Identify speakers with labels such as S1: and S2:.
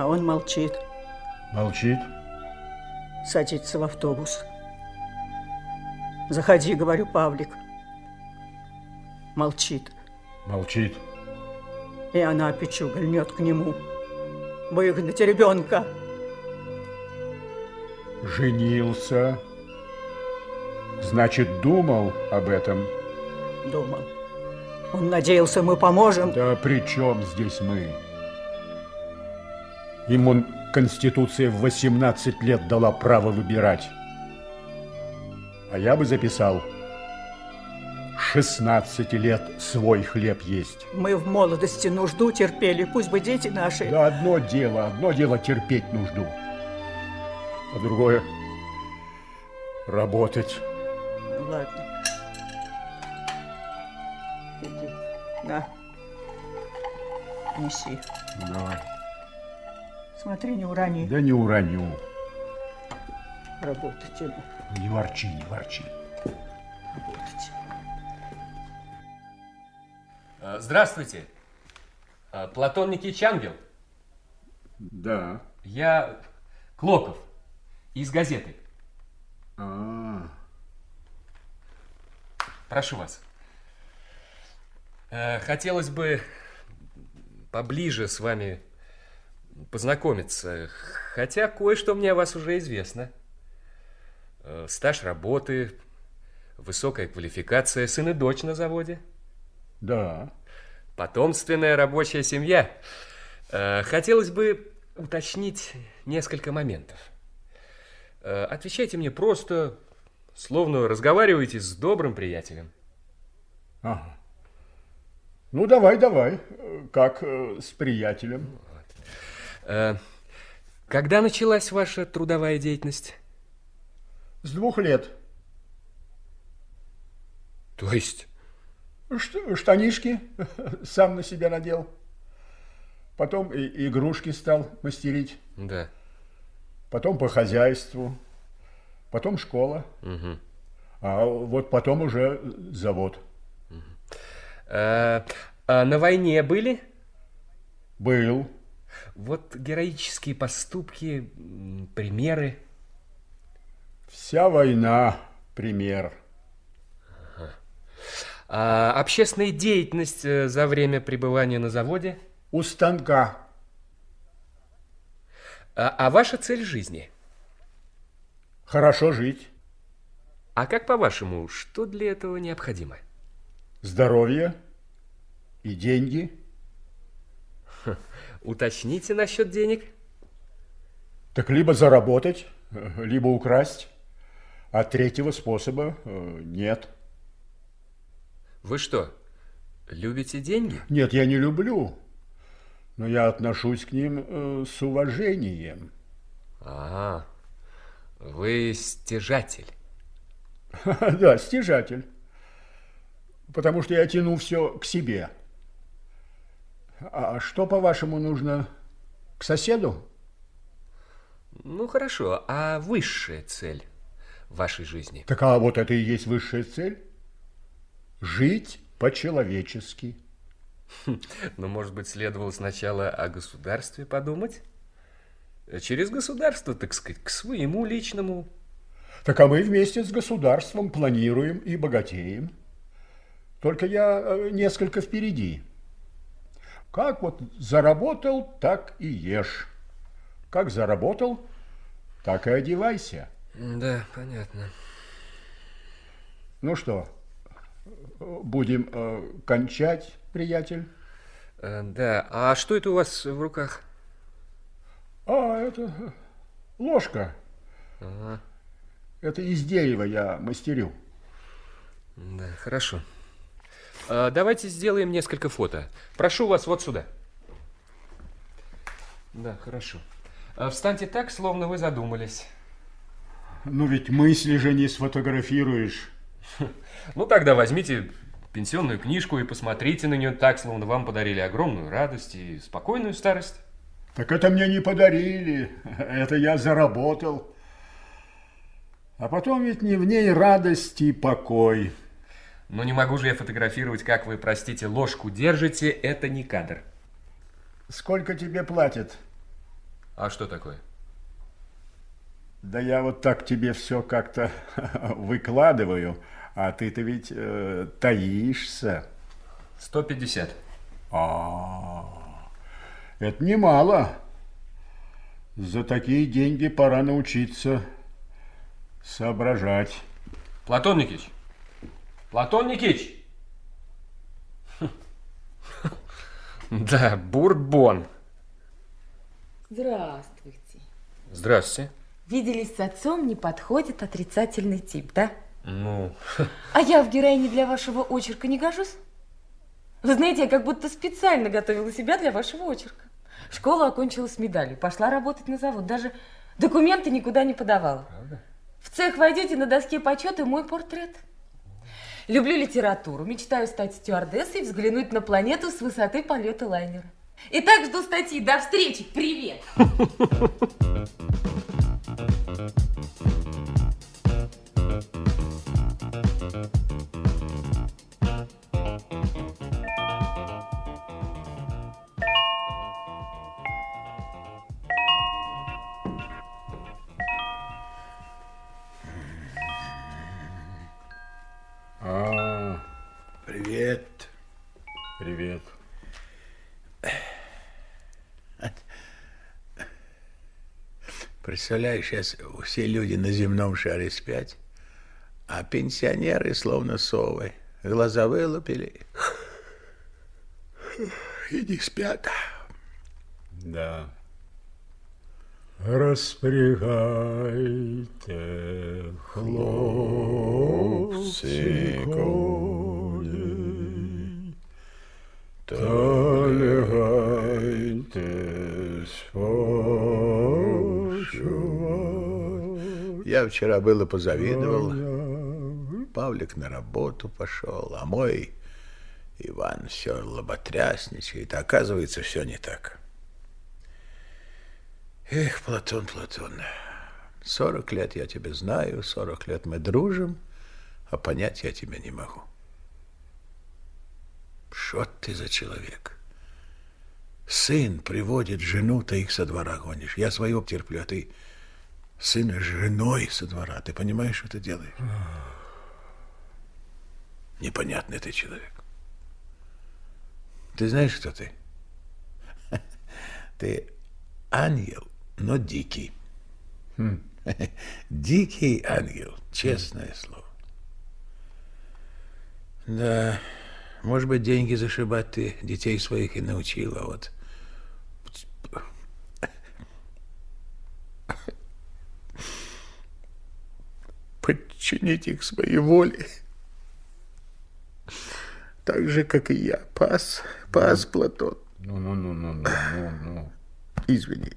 S1: А он молчит.
S2: Молчит?
S1: Садится в автобус. Заходи, говорю, Павлик. Молчит.
S2: Молчит.
S1: И она, Пичуга, льнет к нему. Выгнать ребенка.
S2: Женился. Значит, думал об этом.
S1: Думал. Он надеялся, мы поможем.
S2: Да при чем здесь мы? Ему Конституция в 18 лет дала право выбирать. А я бы записал 16 лет свой хлеб есть.
S1: Мы в молодости нужду терпели, пусть бы дети наши.
S2: Да одно дело, одно дело терпеть нужду, а другое работать.
S1: Ну, ладно. Иди, на, неси.
S2: Давай.
S1: Смотри, не урони.
S2: Да не уроню.
S1: Работать ему.
S2: Не ворчи, не ворчи.
S1: Работать.
S3: А, Здравствуйте. А, Платон Никитич Ангел.
S2: Да.
S3: Я Клоков из газеты.
S2: А,
S3: Прошу вас. Э, Хотелось бы поближе с вами познакомиться, хотя кое-что мне о вас уже известно. Э, Стаж работы, высокая квалификация, сын и дочь на заводе,
S2: да.
S3: потомственная рабочая семья. Э, Хотелось бы уточнить несколько моментов. Э, Отвечайте мне просто, словно разговариваете с добрым приятелем.
S2: Ага. Ну, давай, давай. Как э, с приятелем.
S3: Э, Когда началась ваша трудовая деятельность?
S2: С двух лет.
S3: То есть?
S2: Ш- штанишки сам на себя надел. Потом и игрушки стал мастерить.
S3: Да.
S2: Потом по хозяйству. Потом школа. А вот потом уже завод.
S3: Э, а на войне были?
S2: Был.
S3: Вот героические поступки, примеры.
S2: Вся война пример.
S3: А общественная деятельность э, за время пребывания на заводе?
S2: У станка.
S3: А, а ваша цель жизни?
S2: Хорошо жить.
S3: А как по-вашему, что для этого необходимо?
S2: Здоровье и деньги.
S3: Уточните насчет денег.
S2: Так либо заработать, либо украсть. А третьего способа э, нет.
S3: Вы что, любите деньги?
S2: Нет, я не люблю. Но я отношусь к ним э, с уважением.
S3: А, вы стяжатель.
S2: Да, стяжатель. Потому что я тяну все к себе. А что, по-вашему, нужно к соседу?
S3: Ну, хорошо, а высшая цель вашей жизни?
S2: Так а вот это и есть высшая цель. Жить по-человечески.
S3: Ну, может быть, следовало сначала о государстве подумать? Через государство, так сказать, к своему личному.
S2: Так а мы вместе с государством планируем и богатеем. Только я э, несколько впереди. Как вот заработал, так и ешь. Как заработал, так и одевайся.
S3: Да, понятно.
S2: Ну что, будем э, кончать, приятель?
S3: Э, Да, а что это у вас в руках?
S2: А, это ложка. Это из дерева я мастерю.
S3: Да, хорошо. А, Давайте сделаем несколько фото. Прошу вас вот сюда. Да, хорошо. А, Встаньте так, словно вы задумались.
S2: Ну ведь мысли же не сфотографируешь.
S3: Ну, тогда возьмите пенсионную книжку и посмотрите на нее так, словно вам подарили огромную радость и спокойную старость.
S2: Так это мне не подарили, это я заработал. А потом ведь не в ней радость и покой.
S3: Но не могу же я фотографировать, как вы, простите, ложку держите. Это не кадр.
S2: Сколько тебе платят?
S3: А что такое?
S2: Да я вот так тебе все как-то выкладываю, а ты-то ведь э, таишься.
S3: 150.
S2: А, это немало. За такие деньги пора научиться соображать.
S3: Платон Никитич! Платон Никитич! Да, бурбон.
S4: Здравствуйте.
S3: Здравствуйте.
S4: Виделись с отцом, не подходит отрицательный тип, да?
S3: Ну,
S4: А я в героине для вашего очерка не гожусь? Вы знаете, я как будто специально готовила себя для вашего очерка. Школу окончила с медалью, пошла работать на завод, даже документы никуда не подавала. В цех войдете, на доске почета мой портрет. Люблю литературу, мечтаю стать стюардессой и взглянуть на планету с высоты полета лайнера. Итак, жду статьи. До встречи. Привет.
S5: Представляешь, сейчас все люди на земном шаре спят, а пенсионеры словно совы. Глаза вылупили и не спят.
S2: Да. Распрягайте, хлопцы, кони, та лягайте.
S5: Я вчера было позавидовал. Павлик на работу пошел, а мой Иван все лоботрясничает. Оказывается, все не так. Эх, Платон, Платон, сорок лет я тебя знаю, сорок лет мы дружим, а понять я тебя не могу. Что ты за человек? Сын приводит жену, ты их со двора гонишь. Я своего терплю, а ты сына женой со двора. Ты понимаешь, что ты делаешь? Непонятный ты человек. Ты знаешь, кто ты? Ты ангел, но дикий. Дикий ангел, честное слово. Да, может быть, деньги зашибать ты детей своих и научил, а вот подчинить их своей воле. Так же, как и я. Пас, пас, Платон.
S2: Ну, ну, ну, ну, ну, ну, ну.
S5: Извини.